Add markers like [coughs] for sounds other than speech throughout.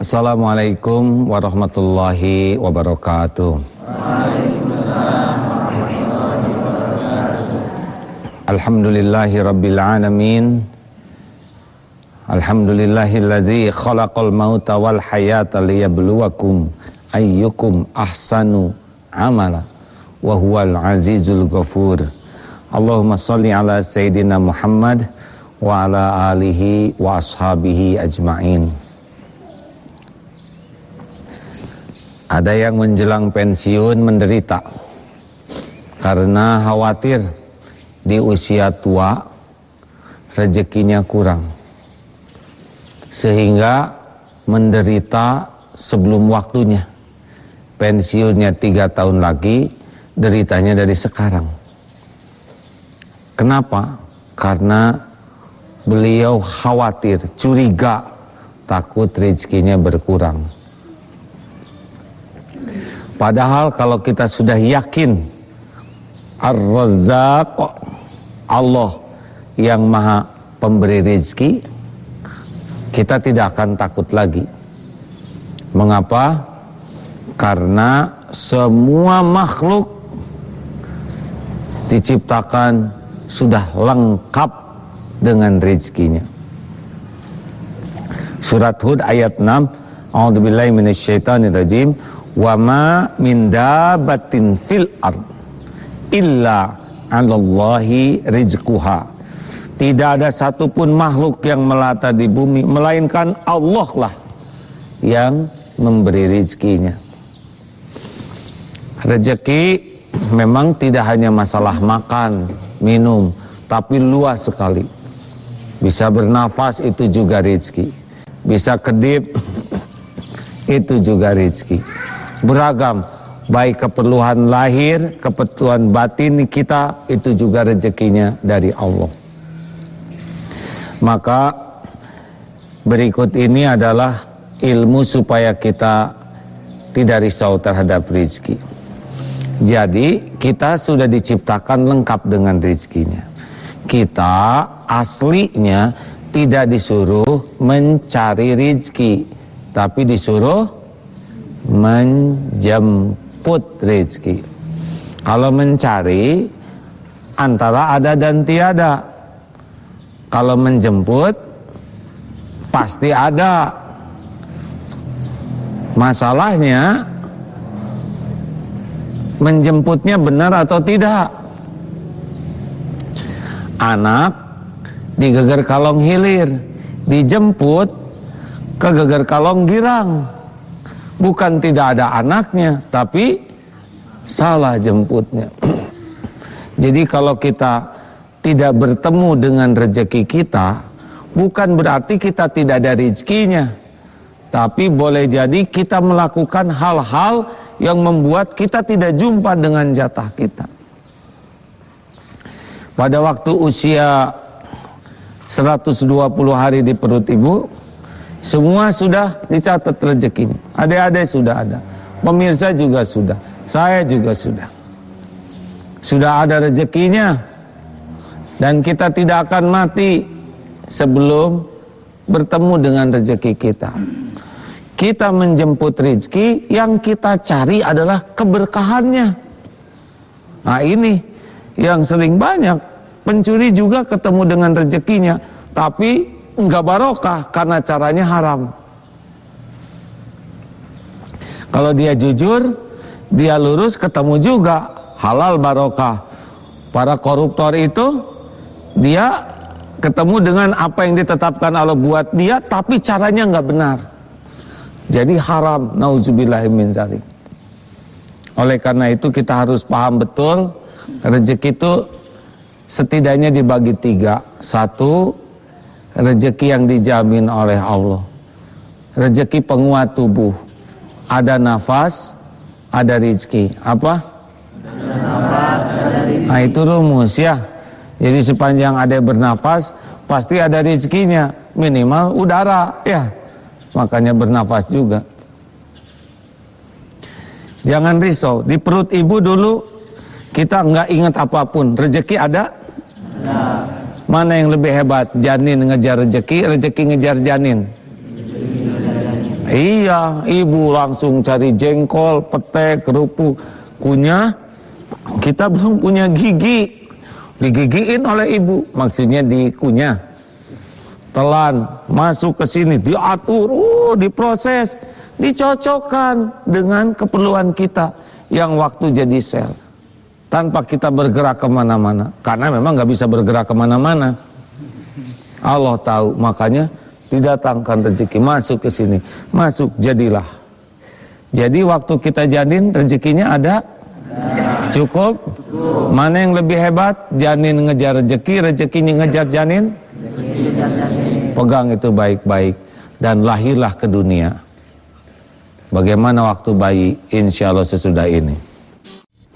Assalamualaikum warahmatullahi wabarakatuh. Alhamdulillahi rabbil alamin. Alhamdulillahilladzi khalaqal mauta wal hayata liyabluwakum ayyukum ahsanu amala wa huwal azizul ghafur. Allahumma salli ala sayyidina Muhammad wa ala alihi wa ashabihi ajmain. Ada yang menjelang pensiun menderita karena khawatir di usia tua rezekinya kurang sehingga menderita sebelum waktunya. Pensiunnya tiga tahun lagi, deritanya dari sekarang. Kenapa? Karena beliau khawatir, curiga, takut rezekinya berkurang. Padahal kalau kita sudah yakin Ar-Razzaq Allah yang maha pemberi rezeki kita tidak akan takut lagi. Mengapa? Karena semua makhluk diciptakan sudah lengkap dengan rezekinya. Surat Hud ayat 6, A'udzubillahi minasyaitonirrajim, wa ma min dabatin fil ard illa 'alallahi rizquha tidak ada satupun makhluk yang melata di bumi melainkan Allah lah yang memberi rizkinya. Rezeki memang tidak hanya masalah makan, minum, tapi luas sekali. Bisa bernafas itu juga rizki. Bisa kedip [coughs] itu juga rizki. Beragam, baik keperluan lahir, keperluan batin kita itu juga rezekinya dari Allah. Maka berikut ini adalah ilmu supaya kita tidak risau terhadap rizki. Jadi kita sudah diciptakan lengkap dengan rizkinya. Kita aslinya tidak disuruh mencari rizki, tapi disuruh menjemput rizki. Kalau mencari antara ada dan tiada. Kalau menjemput pasti ada. Masalahnya menjemputnya benar atau tidak. Anak digeger kalong hilir, dijemput ke geger kalong girang. Bukan tidak ada anaknya, tapi salah jemputnya. [clears throat] Jadi kalau kita tidak bertemu dengan rezeki kita bukan berarti kita tidak ada rezekinya tapi boleh jadi kita melakukan hal-hal yang membuat kita tidak jumpa dengan jatah kita pada waktu usia 120 hari di perut ibu semua sudah dicatat rezekinya. Adik-adik sudah ada. Pemirsa juga sudah. Saya juga sudah. Sudah ada rezekinya. Dan kita tidak akan mati sebelum bertemu dengan rezeki kita. Kita menjemput rezeki yang kita cari adalah keberkahannya. Nah ini yang sering banyak. Pencuri juga ketemu dengan rezekinya, tapi enggak barokah karena caranya haram. Kalau dia jujur, dia lurus ketemu juga halal barokah. Para koruptor itu dia ketemu dengan apa yang ditetapkan Allah buat dia tapi caranya nggak benar jadi haram nauzubillahimin zalik oleh karena itu kita harus paham betul rezeki itu setidaknya dibagi tiga satu rezeki yang dijamin oleh Allah rezeki penguat tubuh ada nafas ada rezeki apa ada nafas ada rizki. nah itu rumus ya jadi sepanjang ada bernafas pasti ada rezekinya, minimal udara ya. Makanya bernafas juga. Jangan risau, di perut ibu dulu kita nggak ingat apa pun, rezeki ada? Ada. Mana yang lebih hebat? Janin ngejar rezeki, rezeki ngejar janin. Iya, ibu langsung cari jengkol, pete, kerupuk, kunyah. Kita belum punya gigi. Digigiin oleh ibu, maksudnya dikunyah. Telan, masuk ke sini, diatur, uh, diproses, dicocokkan dengan keperluan kita yang waktu jadi sel. Tanpa kita bergerak ke mana-mana. Karena memang nggak bisa bergerak ke mana-mana. Allah tahu, makanya didatangkan rezeki. Masuk ke sini. Masuk jadilah. Jadi waktu kita janin rezekinya ada? Cukup. Mana yang lebih hebat? Janin ngejar rezeki rezekinya ngejar janin? Pegang itu baik-baik. Dan lahirlah ke dunia. Bagaimana waktu bayi? Insya Allah sesudah ini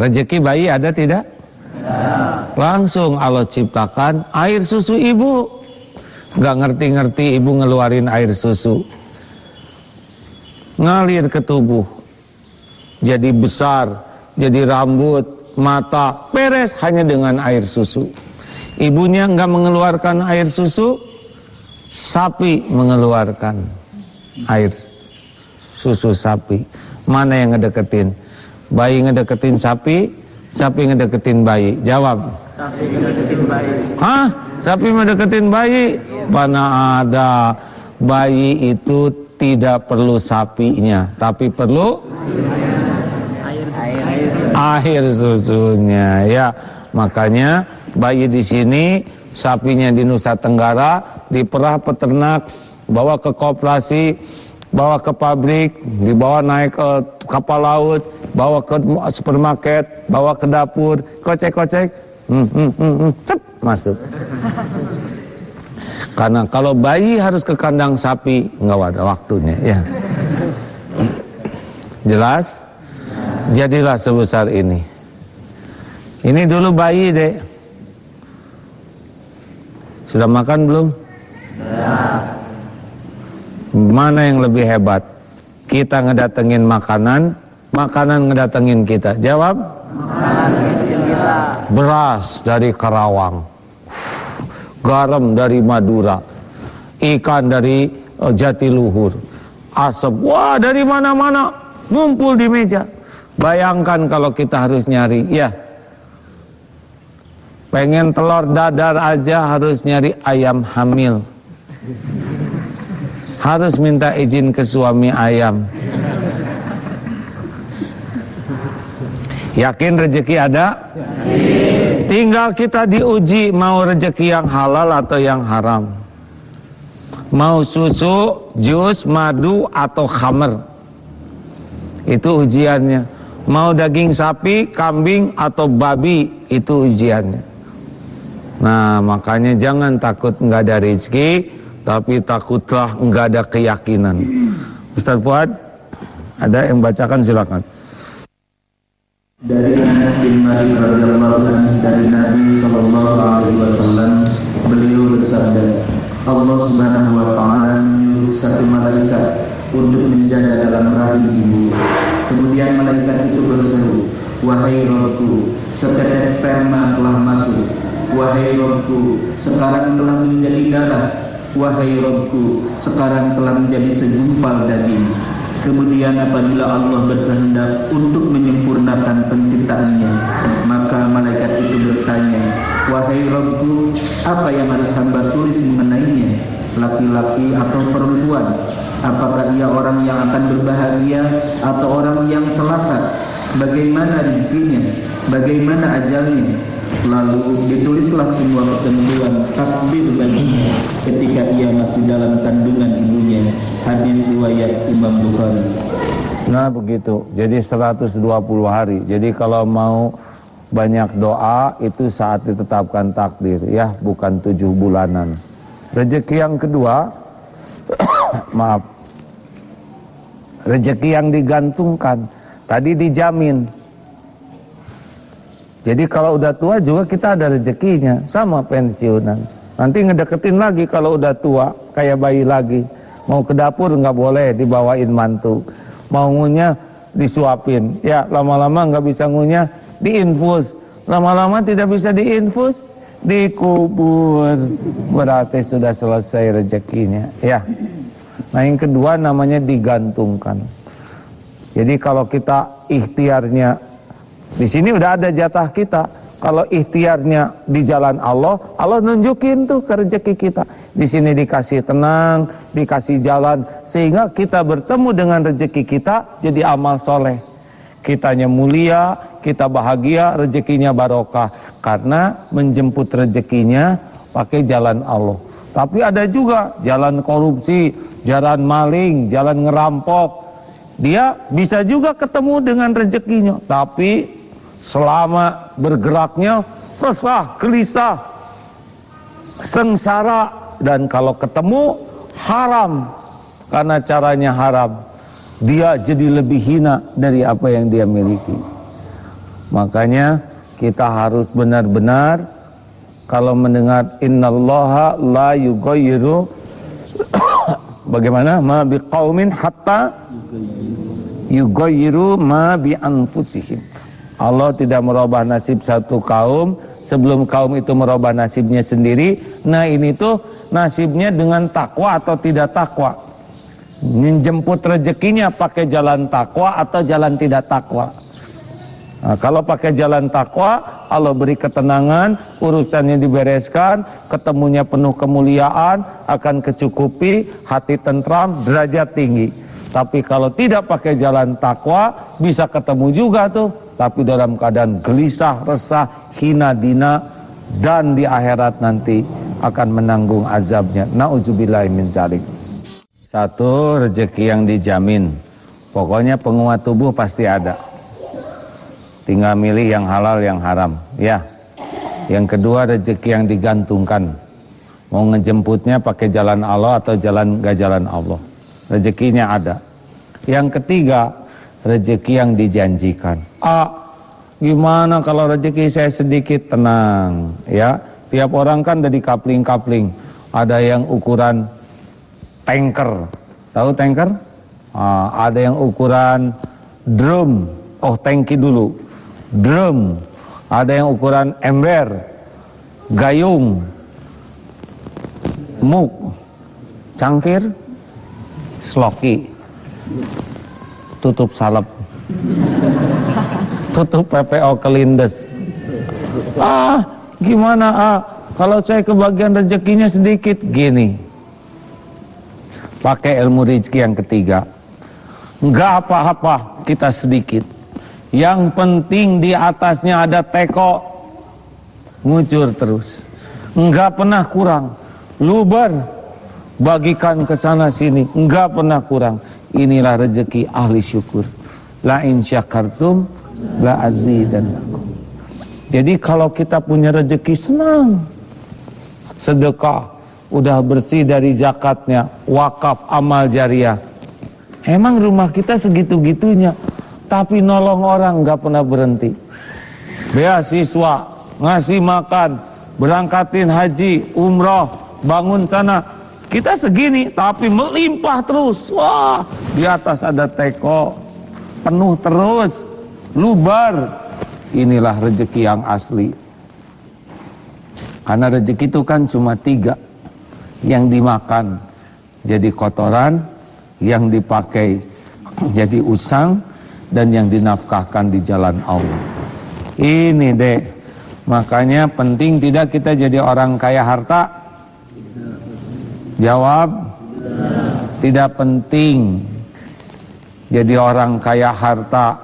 rezeki bayi ada tidak langsung Allah ciptakan air susu ibu Gak ngerti-ngerti ibu ngeluarin air susu. Ngalir ke tubuh. Jadi besar, jadi rambut, mata, beres hanya dengan air susu. Ibunya nggak mengeluarkan air susu, sapi mengeluarkan air susu sapi. Mana yang ngedeketin? Bayi ngedeketin sapi, sapi ngedeketin bayi. Jawab. Sapi ngedeketin bayi. Hah? Sapi ngedeketin bayi? Mana ada bayi itu tidak perlu sapinya, tapi perlu air, susunya. Ya, makanya bayi di sini, sapinya di Nusa Tenggara, diperah peternak, bawa ke koperasi, bawa ke pabrik, dibawa naik ke kapal laut, bawa ke supermarket, bawa ke dapur, kocek-kocek, hmm, hmm, hmm, hmm, cep masuk. [laughs] Karena kalau bayi harus ke kandang sapi nggak ada waktunya ya. [clears throat] Jelas? Jadilah sebesar ini. Ini dulu bayi deh. Sudah makan belum? Ya. Mana yang lebih hebat? Kita ngedatengin makanan, makanan ngedatengin kita. Jawab? Makanan beras dari Karawang, garam dari Madura, ikan dari uh, Jatiluhur, asap, wah dari mana-mana ngumpul di meja. Bayangkan kalau kita harus nyari, ya. Pengen telur dadar aja harus nyari ayam hamil. Harus minta izin ke suami ayam. Yakin rezeki ada? Yakin. Tinggal kita diuji mau rezeki yang halal atau yang haram. Mau susu, jus, madu atau khamer. Itu ujiannya. Mau daging sapi, kambing atau babi, itu ujiannya. Nah, makanya jangan takut nggak ada rezeki, tapi takutlah nggak ada keyakinan. Ustaz Fuad, ada yang bacakan silakan. Dari Anas bin Malik radhiyallahu anhu dari Nabi sallallahu alaihi wasallam beliau bersabda Allah Subhanahu wa taala menyuruh satu malaikat untuk menjaga dalam rahim ibu. Kemudian malaikat itu berseru wahai Rabbku setetes sperma telah masuk. Wahai Rabbku sekarang telah menjadi darah wahai Rabbku sekarang telah menjadi segumpal daging Kemudian apabila Allah berkehendak untuk menyempurnakan penciptaannya Maka malaikat itu bertanya Wahai Rabbku, apa yang harus hamba tulis mengenainya? Laki-laki atau perempuan? Apakah ia orang yang akan berbahagia atau orang yang celaka? Bagaimana rezekinya? Bagaimana ajalnya? Lalu ditulislah semua ketentuan takbir baginya ketika ia masih dalam kandungan ibunya. Hadis riwayat Imam Bukhari. Nah begitu. Jadi 120 hari. Jadi kalau mau banyak doa itu saat ditetapkan takdir ya bukan tujuh bulanan. Rezeki yang kedua [coughs] maaf rezeki yang digantungkan tadi dijamin jadi kalau udah tua juga kita ada rezekinya, sama pensiunan. Nanti ngedeketin lagi kalau udah tua, kayak bayi lagi. Mau ke dapur nggak boleh dibawain mantu. Mau ngunyah disuapin. Ya lama-lama nggak bisa ngunyah, diinfus. Lama-lama tidak bisa diinfus, dikubur. Berarti sudah selesai rezekinya. Ya. Nah yang kedua namanya digantungkan. Jadi kalau kita ikhtiarnya di sini udah ada jatah kita. Kalau ikhtiarnya di jalan Allah, Allah nunjukin tuh ke rezeki kita. Di sini dikasih tenang, dikasih jalan, sehingga kita bertemu dengan rezeki kita jadi amal soleh. Kitanya mulia, kita bahagia, rezekinya barokah. Karena menjemput rezekinya pakai jalan Allah. Tapi ada juga jalan korupsi, jalan maling, jalan ngerampok. Dia bisa juga ketemu dengan rezekinya, tapi selama bergeraknya resah, gelisah, sengsara dan kalau ketemu haram karena caranya haram. Dia jadi lebih hina dari apa yang dia miliki. Makanya kita harus benar-benar kalau mendengar innallaha la yughayyiru [coughs] bagaimana ma biqaumin hatta yughayyiru ma bi anfusihim. Allah tidak merubah nasib satu kaum sebelum kaum itu merubah nasibnya sendiri. Nah, ini tuh nasibnya dengan takwa atau tidak takwa. Menjemput rezekinya pakai jalan takwa atau jalan tidak takwa. Nah, kalau pakai jalan takwa, Allah beri ketenangan, urusannya dibereskan, ketemunya penuh kemuliaan, akan kecukupi, hati tentram, derajat tinggi. Tapi kalau tidak pakai jalan takwa, bisa ketemu juga tuh, tapi dalam keadaan gelisah, resah, hina dina, dan di akhirat nanti akan menanggung azabnya. Nauzubillah min zalik. Satu, rezeki yang dijamin. Pokoknya penguat tubuh pasti ada tinggal milih yang halal yang haram ya yang kedua rezeki yang digantungkan mau ngejemputnya pakai jalan Allah atau jalan gak jalan Allah rezekinya ada yang ketiga rezeki yang dijanjikan. Ah gimana kalau rezeki saya sedikit? Tenang ya. Tiap orang kan ada di kapling-kapling ada yang ukuran tanker. Tahu tanker? Ah, ada yang ukuran drum. Oh tangki dulu. Drum, ada yang ukuran ember, gayung, muk, cangkir, sloki, tutup salep, tutup PPO kelindes. Ah, gimana ah? Kalau saya kebagian rezekinya sedikit, gini. Pakai ilmu rezeki yang ketiga. Enggak apa-apa, kita sedikit yang penting di atasnya ada teko ngucur terus. Enggak pernah kurang. Lubar bagikan ke sana sini, enggak pernah kurang. Inilah rezeki ahli syukur. La in syakartum la azidannakum. Jadi kalau kita punya rezeki senang. Sedekah udah bersih dari zakatnya, wakaf amal jariah. Emang rumah kita segitu-gitunya tapi nolong orang nggak pernah berhenti. Beasiswa, ngasih makan, berangkatin haji, umroh, bangun sana. Kita segini, tapi melimpah terus. Wah, di atas ada teko, penuh terus, lubar. Inilah rezeki yang asli. Karena rezeki itu kan cuma tiga. Yang dimakan jadi kotoran, yang dipakai [clears throat] jadi usang, dan yang dinafkahkan di jalan Allah. Ini deh, makanya penting tidak kita jadi orang kaya harta? Jawab, tidak penting. Jadi orang kaya harta,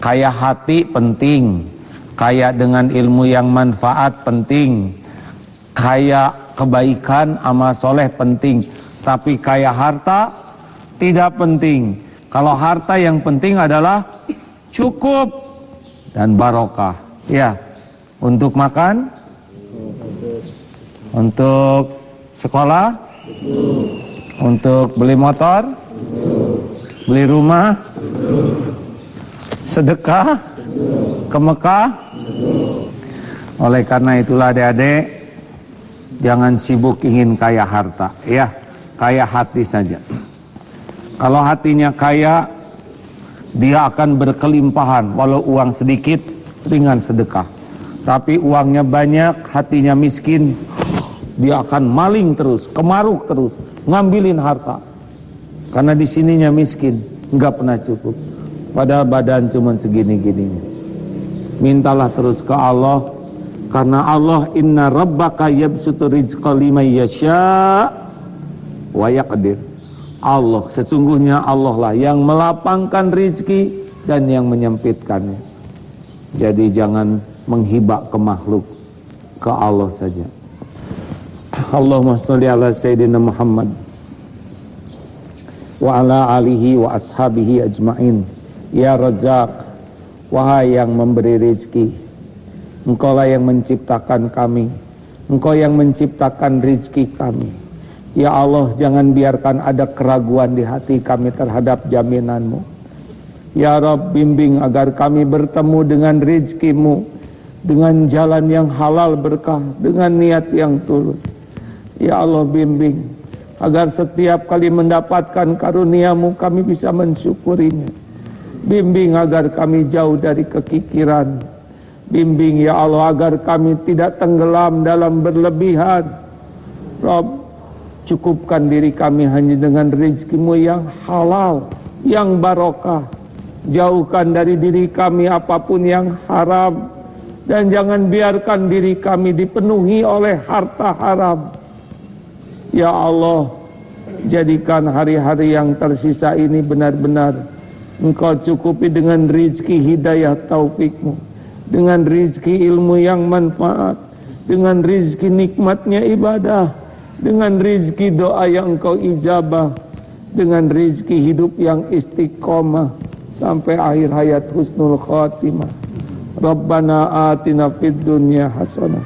kaya hati penting, kaya dengan ilmu yang manfaat penting, kaya kebaikan amal soleh penting, tapi kaya harta tidak penting. Kalau harta yang penting adalah cukup dan barokah. Ya, untuk makan, untuk sekolah, untuk beli motor, beli rumah, sedekah, ke Mekah. Oleh karena itulah adik-adik, jangan sibuk ingin kaya harta, ya, kaya hati saja. Kalau hatinya kaya, dia akan berkelimpahan. Walau uang sedikit, ringan sedekah. Tapi uangnya banyak, hatinya miskin, dia akan maling terus, kemaruk terus, ngambilin harta. Karena di sininya miskin, nggak pernah cukup. Padahal badan cuma segini-gininya. Mintalah terus ke Allah karena Allah inna rabbaka yabsutu rizqa liman yasha wa yaqdir. Allah sesungguhnya Allah lah yang melapangkan rizki dan yang menyempitkannya. Jadi jangan menghibak ke makhluk, ke Allah saja. Allahumma salli ala Sayyidina Muhammad wa ala alihi wa ashabihi ajma'in. Ya Razak, Wahai yang memberi rizki Engkaulah yang menciptakan kami Engkau yang menciptakan rizki kami. Ya Allah jangan biarkan ada keraguan di hati kami terhadap jaminanmu. Ya Rob bimbing agar kami bertemu dengan rizkimu Dengan jalan yang halal berkah Dengan niat yang tulus Ya Allah bimbing Agar setiap kali mendapatkan karuniamu kami bisa mensyukurinya Bimbing agar kami jauh dari kekikiran. Bimbing ya Allah agar kami tidak tenggelam dalam berlebihan. Rob, cukupkan diri kami hanya dengan rezekimu yang halal, yang barokah. Jauhkan dari diri kami apa pun yang haram. Dan jangan biarkan diri kami dipenuhi oleh harta haram. Ya Allah, jadikan hari-hari yang tersisa ini benar-benar Engkau cukupi dengan rizki hidayah taufikmu Dengan rizki ilmu yang manfaat Dengan rizki nikmatnya ibadah Dengan rizki doa yang engkau ijabah Dengan rizki hidup yang istiqomah Sampai akhir hayat husnul khatimah. Rabbana atina fid dunya hasanah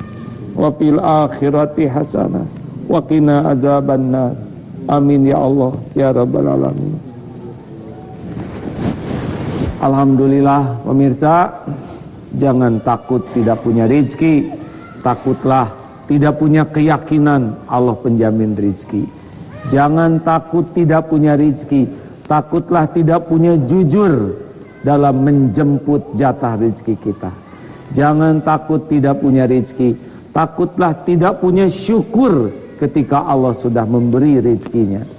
Wa fil akhirati hasanah Wa qina azaban nar Amin ya Allah ya Rabbal Alamin. Alhamdulillah pemirsa Jangan takut tidak punya rizki. Takutlah tidak punya keyakinan Allah penjamin rizki. Jangan takut tidak punya rizki. Takutlah tidak punya jujur Dalam menjemput jatah rizki kita. Jangan takut tidak punya rizki. Takutlah tidak punya syukur Ketika Allah sudah memberi rizkinya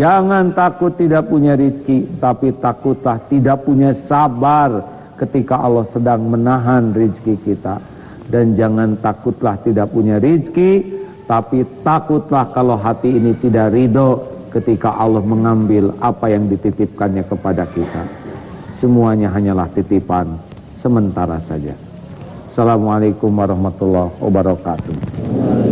Jangan takut tidak punya rizki, tapi takutlah tidak punya sabar ketika Allah sedang menahan rizki kita. Dan jangan takutlah tidak punya rizki, tapi takutlah kalau hati ini tidak ridho ketika Allah mengambil apa yang dititipkannya kepada kita. Semuanya hanyalah titipan sementara saja. Assalamualaikum warahmatullahi wabarakatuh.